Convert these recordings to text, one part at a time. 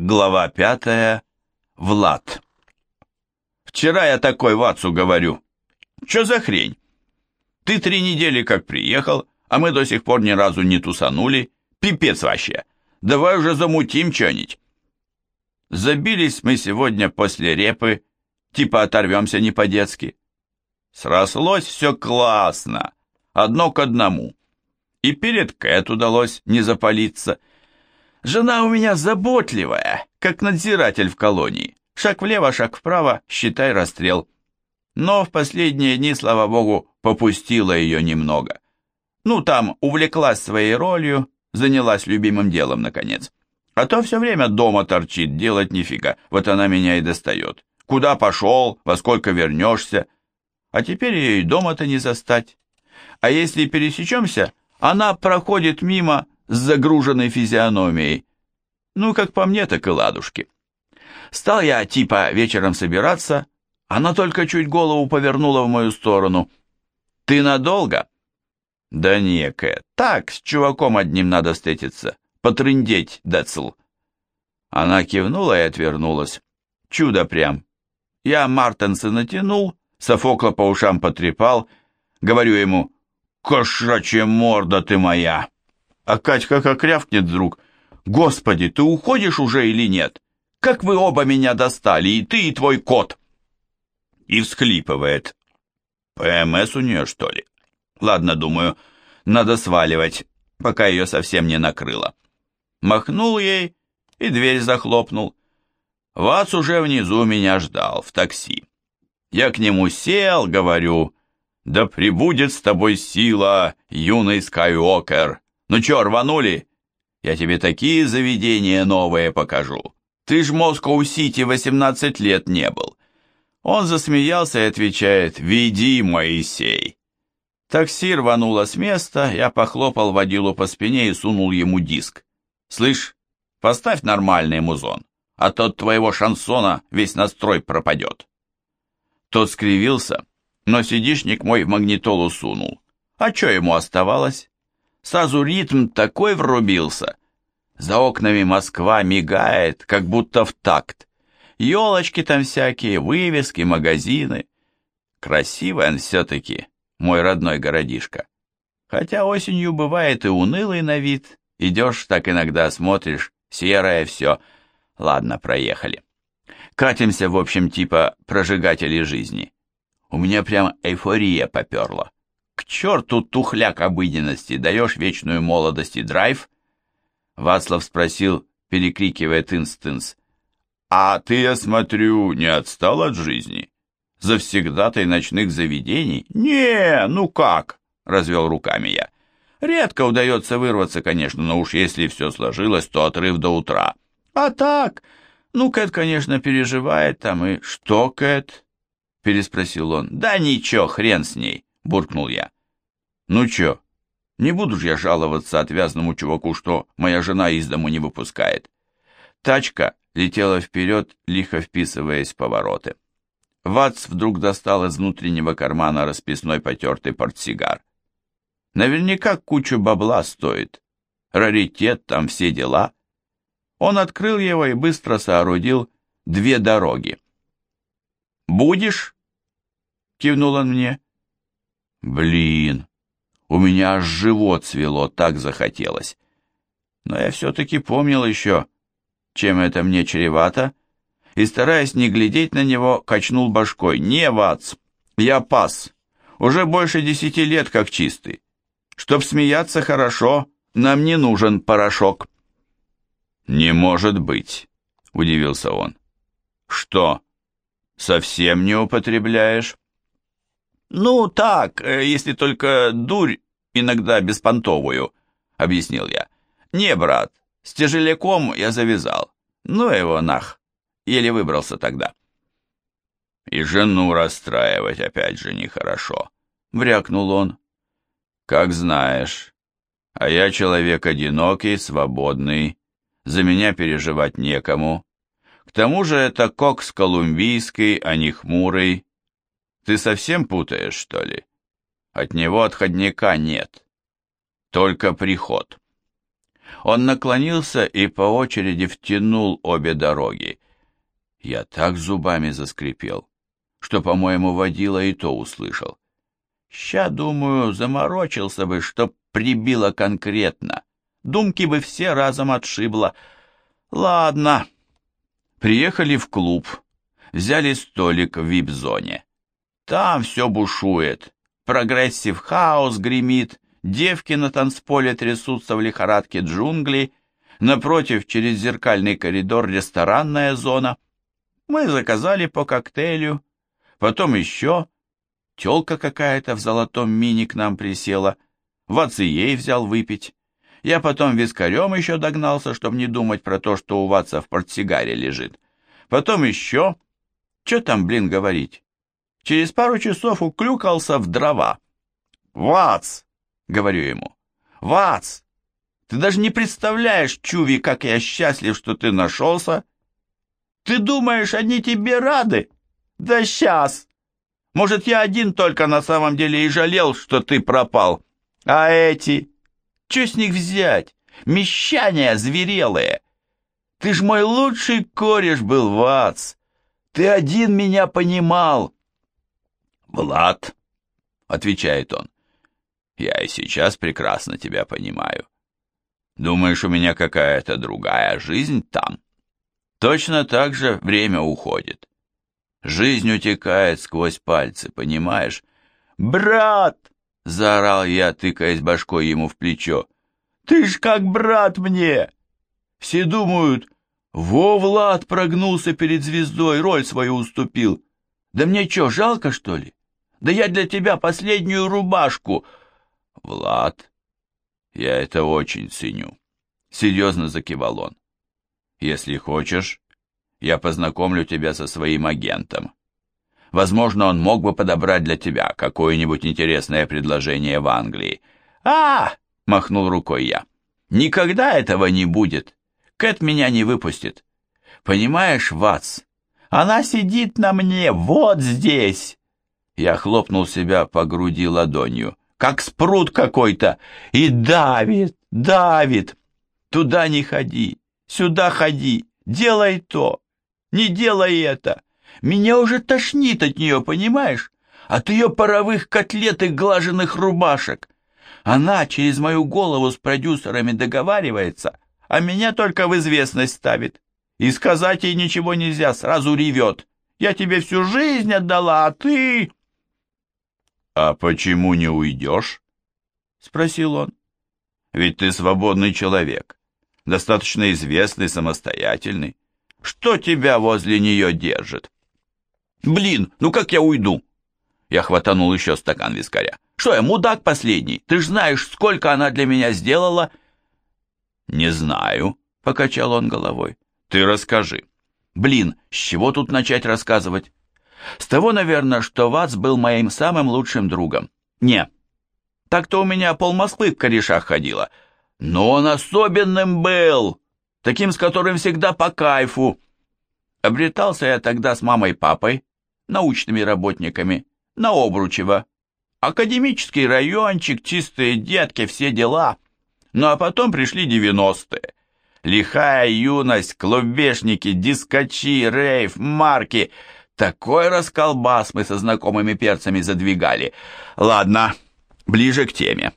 Глава пятая. Влад. Вчера я такой Вацу говорю. Чё за хрень? Ты три недели как приехал, а мы до сих пор ни разу не тусанули. Пипец вообще. Давай уже замутим чё-нибудь. Забились мы сегодня после репы, типа оторвемся не по-детски. Срослось все классно, одно к одному. И перед Кэт удалось не запалиться. Жена у меня заботливая, как надзиратель в колонии. Шаг влево, шаг вправо, считай расстрел. Но в последние дни, слава богу, попустила ее немного. Ну, там, увлеклась своей ролью, занялась любимым делом, наконец. А то все время дома торчит, делать нифига, вот она меня и достает. Куда пошел, во сколько вернешься? А теперь ее и дома-то не застать. А если пересечемся, она проходит мимо с загруженной физиономией. Ну, как по мне, так и ладушки. Стал я типа вечером собираться, она только чуть голову повернула в мою сторону. «Ты надолго?» «Да некая. Так, с чуваком одним надо встретиться. Потрындеть, Децл». Она кивнула и отвернулась. Чудо прям. Я Мартенса натянул, Софокла по ушам потрепал, говорю ему «Кошачья морда ты моя!» А Катька как рявкнет вдруг «Господи, ты уходишь уже или нет? Как вы оба меня достали, и ты, и твой кот!» И всхлипывает. ПМС у нее, что ли? Ладно, думаю, надо сваливать, пока ее совсем не накрыло. Махнул ей и дверь захлопнул. Вац уже внизу меня ждал, в такси. Я к нему сел, говорю, «Да прибудет с тобой сила, юный Скайуокер! Ну чё, рванули? Я тебе такие заведения новые покажу. Ты ж Москоу-Сити 18 лет не был». Он засмеялся и отвечает, «Веди, Моисей». Такси рвануло с места, я похлопал водилу по спине и сунул ему диск. «Слышь, поставь нормальный музон, а то от твоего шансона весь настрой пропадет». Тот скривился, но сидишник мой в магнитолу сунул. А что ему оставалось? Сразу ритм такой врубился. За окнами Москва мигает, как будто в такт. Елочки там всякие, вывески, магазины. Красивый он все-таки, мой родной городишко. Хотя осенью бывает и унылый на вид. Идешь, так иногда смотришь, серое все. Ладно, проехали. Катимся, в общем, типа прожигатели жизни. У меня прям эйфория поперла. К черту тухляк обыденности, даешь вечную молодость и драйв? Вацлав спросил, перекрикивая инстанс. А ты, я смотрю, не отстал от жизни? Завсегдатай ночных заведений? Не, ну как? Развел руками я. Редко удается вырваться, конечно, но уж если все сложилось, то отрыв до утра. А так, ну, Кэт, конечно, переживает там, и что, Кэт? Переспросил он. Да ничего, хрен с ней, буркнул я. Ну чё, не буду же я жаловаться отвязному чуваку, что моя жена из дому не выпускает. Тачка летела вперед, лихо вписываясь в повороты. Ватс вдруг достал из внутреннего кармана расписной потертый портсигар. Наверняка кучу бабла стоит. Раритет, там все дела. Он открыл его и быстро соорудил две дороги. «Будешь?» — кивнул он мне. «Блин, у меня аж живот свело, так захотелось. Но я все-таки помнил еще, чем это мне чревато, и, стараясь не глядеть на него, качнул башкой. «Не, Вац, я пас. Уже больше десяти лет как чистый. Чтоб смеяться хорошо, нам не нужен порошок». «Не может быть», — удивился он. «Что, совсем не употребляешь?» «Ну, так, э, если только дурь иногда беспонтовую», — объяснил я. «Не, брат, с тяжеляком я завязал. Ну его нах, еле выбрался тогда». «И жену расстраивать опять же нехорошо», — брякнул он. «Как знаешь, а я человек одинокий, свободный, за меня переживать некому. К тому же это кокс колумбийский, а не хмурый. Ты совсем путаешь, что ли? От него отходника нет. Только приход. Он наклонился и по очереди втянул обе дороги. Я так зубами заскрипел, что, по-моему, водила и то услышал. Ща, думаю, заморочился бы, чтоб прибило конкретно. Думки бы все разом отшибло. Ладно. Приехали в клуб. Взяли столик в вип-зоне. Там все бушует. Progressive house гремит, девки на танцполе трясутся в лихорадке джунглей, напротив, через зеркальный коридор, ресторанная зона. Мы заказали по коктейлю, потом еще. Телка какая-то в золотом мини к нам присела, Ваций взял выпить. Я потом вискарем еще догнался, чтобы не думать про то, что у Ватса в портсигаре лежит. Потом еще... Че там, блин, говорить? Через пару часов уклюкался в дрова. «Вац!» — говорю ему. «Вац! Ты даже не представляешь, Чуви, как я счастлив, что ты нашелся. Ты думаешь, они тебе рады? Да сейчас! Может, я один только на самом деле и жалел, что ты пропал. А эти? Че с них взять? Мещане зверелые. Ты ж мой лучший кореш был, Вац. Ты один меня понимал. Влад, отвечает он, я и сейчас прекрасно тебя понимаю. Думаешь, у меня какая-то другая жизнь там? Точно так же время уходит. Жизнь утекает сквозь пальцы, понимаешь? «Брат!» — заорал я, тыкаясь башкой ему в плечо. «Ты ж как брат мне!» Все думают, во Влад прогнулся перед звездой, роль свою уступил. Да мне что, жалко, что ли? Да я для тебя последнюю рубашку. Влад, я это очень ценю. Серьезно закивал он. Если хочешь, я познакомлю тебя со своим агентом. Возможно, он мог бы подобрать для тебя какое-нибудь интересное предложение в Англии. А, махнул рукой я. Никогда этого не будет. Кэт меня не выпустит. Понимаешь, Ватс, она сидит на мне вот здесь. Я хлопнул себя по груди ладонью, как спрут какой-то, и давит, давит. Туда не ходи, сюда ходи, делай то, не делай это. Меня уже тошнит от нее, понимаешь? От ее паровых котлет и глаженных рубашек. Она через мою голову с продюсерами договаривается, а меня только в известность ставит. И сказать ей ничего нельзя, сразу ревет. Я тебе всю жизнь отдала, а ты... «А почему не уйдешь?» — спросил он. «Ведь ты свободный человек, достаточно известный, самостоятельный. Что тебя возле нее держит?» «Блин, ну как я уйду?» Я хватанул еще стакан вискаря. «Что я, мудак последний? Ты ж знаешь, сколько она для меня сделала?» «Не знаю», — покачал он головой. «Ты расскажи». «Блин, с чего тут начать рассказывать?» С того, наверное, что Вац был моим самым лучшим другом. Не, так-то у меня пол Москвы в корешах ходило. Но он особенным был, таким, с которым всегда по кайфу. Обретался я тогда с мамой и папой, научными работниками, на Обручево. Академический райончик, чистые детки, все дела. Ну а потом пришли девяностые. Лихая юность, клубешники, дискачи, рейв, марки — такой расколбас мы со знакомыми перцами задвигали. Ладно, ближе к теме.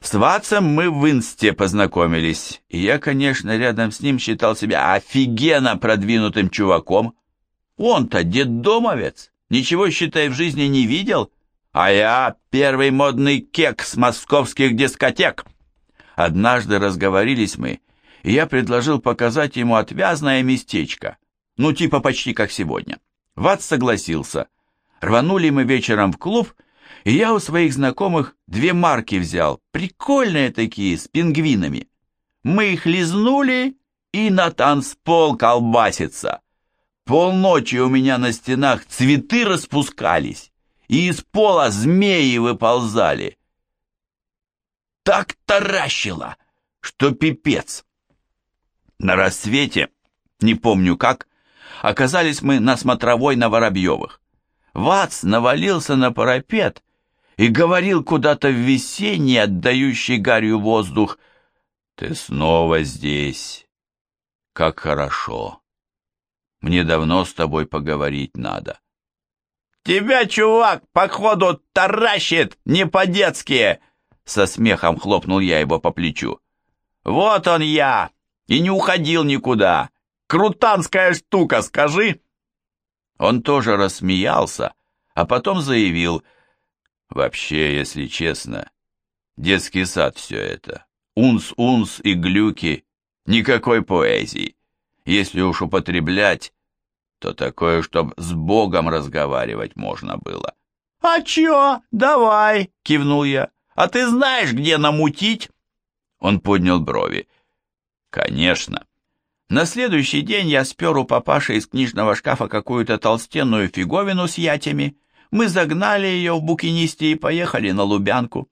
С Ватсом мы в Инсте познакомились, и я, конечно, рядом с ним считал себя офигенно продвинутым чуваком. Он-то детдомовец, ничего, считай, в жизни не видел, а я первый модный кек с московских дискотек. Однажды разговорились мы, и я предложил показать ему отвязное местечко, ну типа почти как сегодня. Ват согласился. Рванули мы вечером в клуб, и я у своих знакомых две марки взял, прикольные такие, с пингвинами. Мы их лизнули, и на танцпол колбасится. Полночи у меня на стенах цветы распускались, и из пола змеи выползали. Так таращило, что пипец. На рассвете, не помню как, оказались мы на смотровой на Воробьевых. Вац навалился на парапет и говорил куда-то в весенний, отдающий гарью воздух. Ты снова здесь. Как хорошо. Мне давно с тобой поговорить надо. Тебя, чувак, походу таращит не по-детски. Со смехом хлопнул я его по плечу. Вот он я, и не уходил никуда. Крутанская штука, скажи. Он тоже рассмеялся, а потом заявил, «Вообще, если честно, детский сад все это. Унс-унс и глюки, никакой поэзии. Если уж употреблять, то такое, чтоб с Богом разговаривать можно было». «А чё? Давай!» — кивнул я. «А ты знаешь, где намутить?» Он поднял брови. «Конечно. На следующий день я спер у папаши из книжного шкафа какую-то толстенную фиговину с ятями. Мы загнали ее в букинисте и поехали на Лубянку.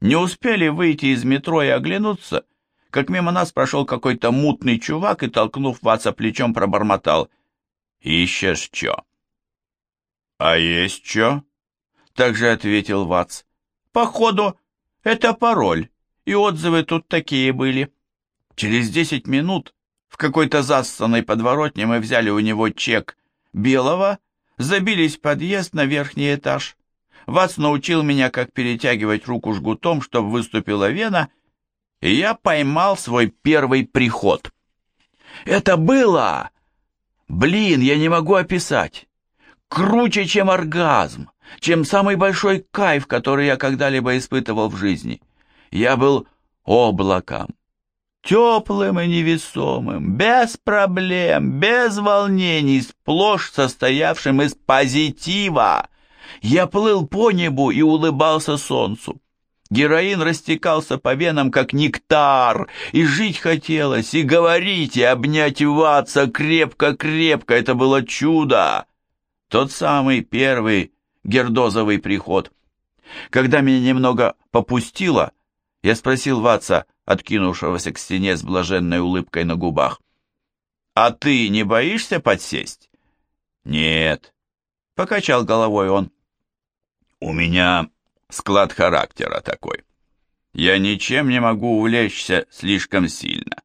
Не успели выйти из метро и оглянуться, как мимо нас прошел какой-то мутный чувак и, толкнув Ватса плечом, пробормотал. «Ищешь чё?» «А есть чё?» — также ответил Ватс. «Походу, это пароль, и отзывы тут такие были». Через десять минут в какой-то зассанной подворотне мы взяли у него чек белого, забились в подъезд на верхний этаж. Вац научил меня, как перетягивать руку жгутом, чтобы выступила вена, и я поймал свой первый приход. Это было... Блин, я не могу описать. Круче, чем оргазм, чем самый большой кайф, который я когда-либо испытывал в жизни. Я был облаком, теплым и невесомым, без проблем, без волнений, сплошь состоявшим из позитива. Я плыл по небу и улыбался солнцу. Героин растекался по венам, как нектар, и жить хотелось, и говорить, и обнять Ватса крепко-крепко. Это было чудо. Тот самый первый гердозовый приход. Когда меня немного попустило, я спросил Ватса, откинувшегося к стене с блаженной улыбкой на губах. «А ты не боишься подсесть?» «Нет», — покачал головой он. «У меня склад характера такой. Я ничем не могу увлечься слишком сильно.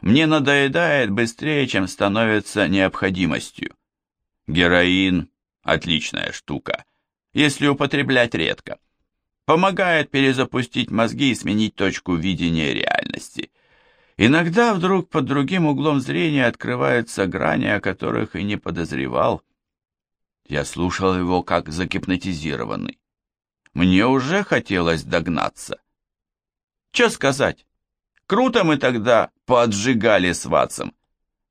Мне надоедает быстрее, чем становится необходимостью. Героин — отличная штука, если употреблять редко помогает перезапустить мозги и сменить точку видения реальности. Иногда вдруг под другим углом зрения открываются грани, о которых и не подозревал. Я слушал его как загипнотизированный. Мне уже хотелось догнаться. Че сказать? Круто мы тогда поотжигали с Ватсом.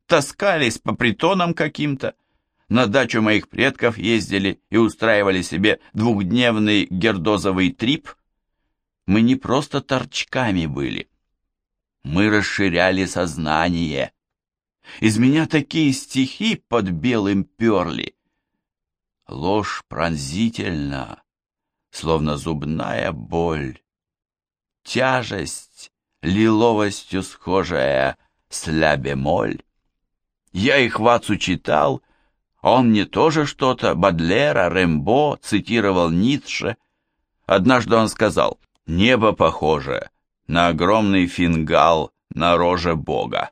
Таскались по притонам каким-то, на дачу моих предков ездили и устраивали себе двухдневный гердозовый трип, мы не просто торчками были. Мы расширяли сознание. Из меня такие стихи под белым перли. Ложь пронзительна, словно зубная боль. Тяжесть, лиловостью схожая с ля-бемоль. Я их вацу читал он мне тоже что-то, Бадлера, Рембо, цитировал Ницше. Однажды он сказал, «Небо похоже на огромный фингал на роже Бога».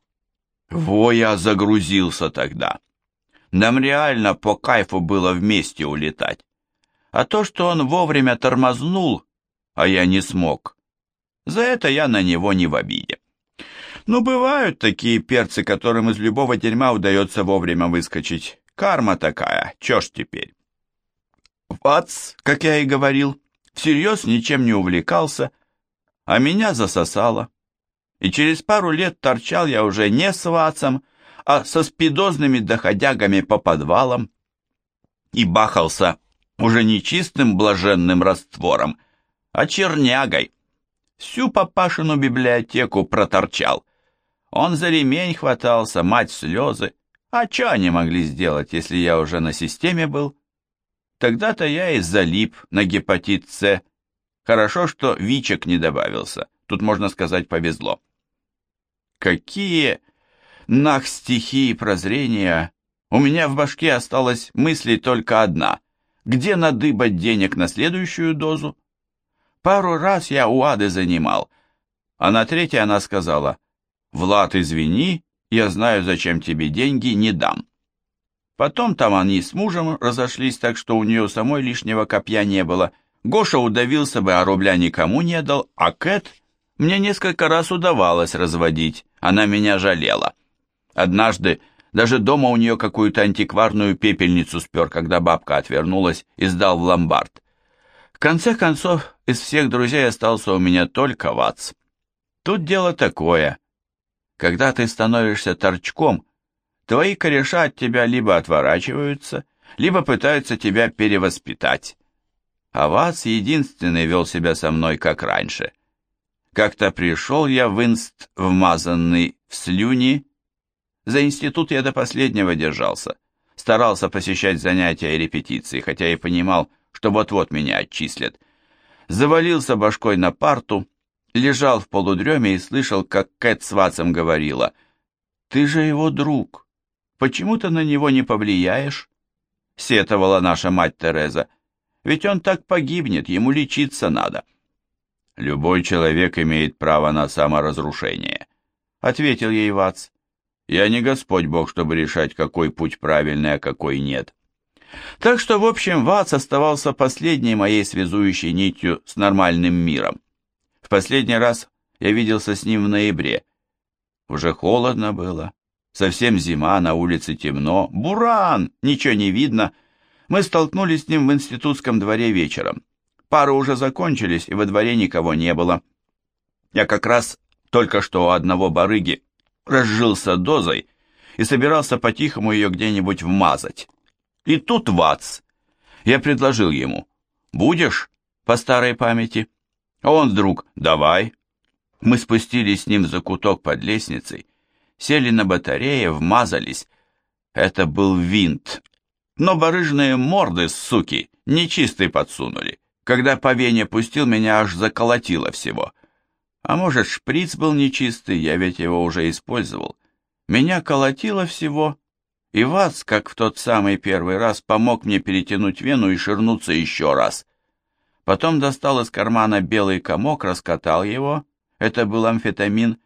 Во я загрузился тогда. Нам реально по кайфу было вместе улетать. А то, что он вовремя тормознул, а я не смог, за это я на него не в обиде. Ну, бывают такие перцы, которым из любого дерьма удается вовремя выскочить. Карма такая, чё ж теперь? Ватс, как я и говорил, всерьез ничем не увлекался, а меня засосало. И через пару лет торчал я уже не с Ватсом, а со спидозными доходягами по подвалам и бахался уже не чистым блаженным раствором, а чернягой. Всю папашину библиотеку проторчал. Он за ремень хватался, мать слезы, а что они могли сделать, если я уже на системе был? Тогда-то я и залип на гепатит С. Хорошо, что ВИЧек не добавился. Тут, можно сказать, повезло. Какие нах стихи и прозрения! У меня в башке осталась мысли только одна. Где надыбать денег на следующую дозу? Пару раз я у Ады занимал. а на третьей она сказала, «Влад, извини, я знаю, зачем тебе деньги, не дам». Потом там они с мужем разошлись, так что у нее самой лишнего копья не было. Гоша удавился бы, а рубля никому не дал, а Кэт мне несколько раз удавалось разводить, она меня жалела. Однажды даже дома у нее какую-то антикварную пепельницу спер, когда бабка отвернулась и сдал в ломбард. В конце концов, из всех друзей остался у меня только Ватс. Тут дело такое. Когда ты становишься торчком, твои кореша от тебя либо отворачиваются, либо пытаются тебя перевоспитать. А Ватс единственный вел себя со мной как раньше. Как-то пришел я в инст вмазанный в слюни. За институт я до последнего держался. Старался посещать занятия и репетиции, хотя и понимал, что вот-вот меня отчислят. Завалился башкой на парту, лежал в полудреме и слышал, как Кэт с Ватсом говорила, «Ты же его друг, почему ты на него не повлияешь?» Сетовала наша мать Тереза, «Ведь он так погибнет, ему лечиться надо». «Любой человек имеет право на саморазрушение», — ответил ей Ватс. «Я не Господь Бог, чтобы решать, какой путь правильный, а какой нет. Так что, в общем, Ватс оставался последней моей связующей нитью с нормальным миром. В последний раз я виделся с ним в ноябре. Уже холодно было, совсем зима, на улице темно, буран, ничего не видно. Мы столкнулись с ним в институтском дворе вечером. Пары уже закончились, и во дворе никого не было. Я как раз только что у одного барыги разжился дозой и собирался по-тихому ее где-нибудь вмазать. И тут Ватс. Я предложил ему, будешь по старой памяти? А он вдруг, давай. Мы спустились с ним в закуток под лестницей, сели на батарее, вмазались. Это был винт. Но барыжные морды, суки, нечистый подсунули. Когда по вене пустил, меня аж заколотило всего. А может, шприц был нечистый, я ведь его уже использовал. Меня колотило всего, и Вац, как в тот самый первый раз, помог мне перетянуть вену и ширнуться еще раз. Потом достал из кармана белый комок, раскатал его, это был амфетамин,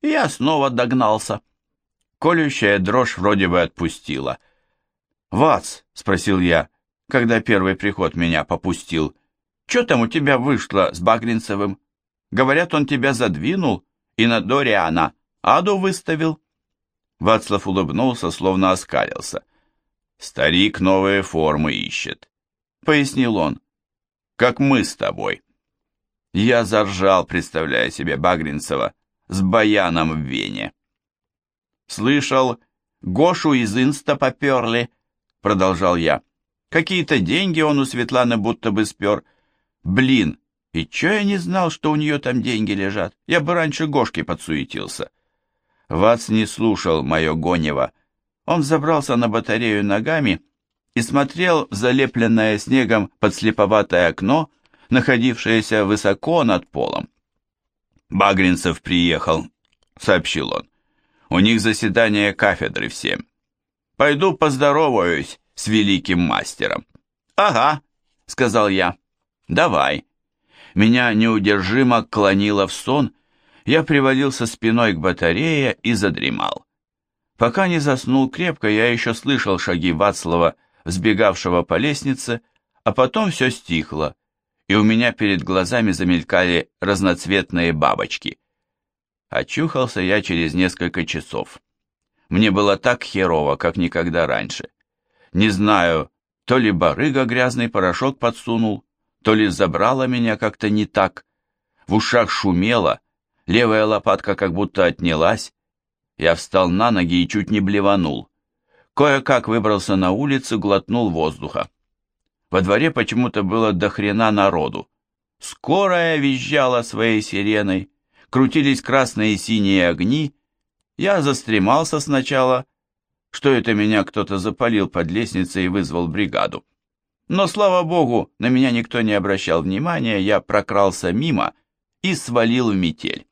и я снова догнался. Колющая дрожь вроде бы отпустила. «Вац», — спросил я, когда первый приход меня попустил, — «что там у тебя вышло с Багринцевым? Говорят, он тебя задвинул и на Дориана аду выставил». Вацлав улыбнулся, словно оскалился. «Старик новые формы ищет», — пояснил он. «Как мы с тобой». Я заржал, представляя себе Багринцева с баяном в вене. «Слышал, Гошу из инста поперли», — продолжал я. «Какие-то деньги он у Светланы будто бы спер. Блин, и чё я не знал, что у нее там деньги лежат? Я бы раньше Гошки подсуетился». Вац не слушал мое гонево. Он забрался на батарею ногами и смотрел в залепленное снегом подслеповатое окно, находившееся высоко над полом. «Багринцев приехал», — сообщил он. «У них заседание кафедры в семь. Пойду поздороваюсь с великим мастером». «Ага», — сказал я. «Давай». Меня неудержимо клонило в сон, я привалился спиной к батарее и задремал. Пока не заснул крепко, я еще слышал шаги Вацлава, сбегавшего по лестнице, а потом все стихло, и у меня перед глазами замелькали разноцветные бабочки. Очухался я через несколько часов. Мне было так херово, как никогда раньше. Не знаю, то ли барыга грязный порошок подсунул, то ли забрала меня как-то не так. В ушах шумело, Левая лопатка как будто отнялась. Я встал на ноги и чуть не блеванул. Кое-как выбрался на улицу, глотнул воздуха. Во дворе почему-то было до хрена народу. Скорая визжала своей сиреной, крутились красные и синие огни. Я застремался сначала, что это меня кто-то запалил под лестницей и вызвал бригаду. Но, слава богу, на меня никто не обращал внимания, я прокрался мимо и свалил в метель.